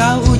kau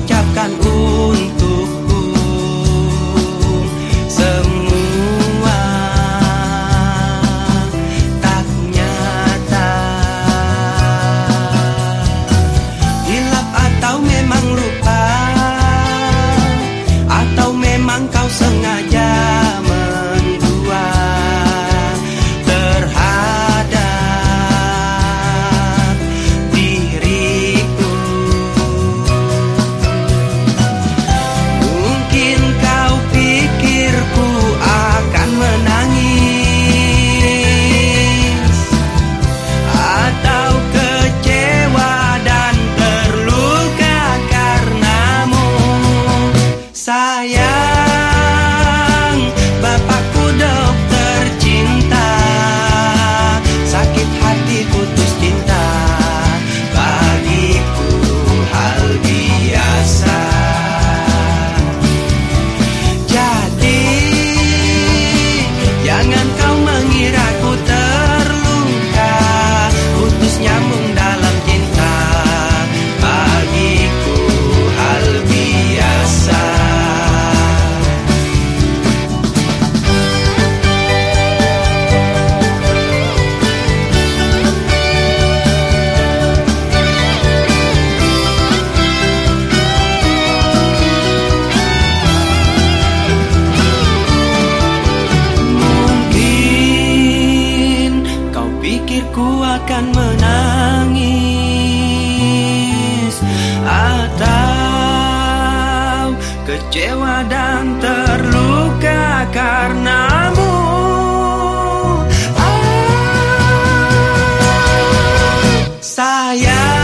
akan menangis. Atau kecewa dan terluka karenamu. Ah, sayang.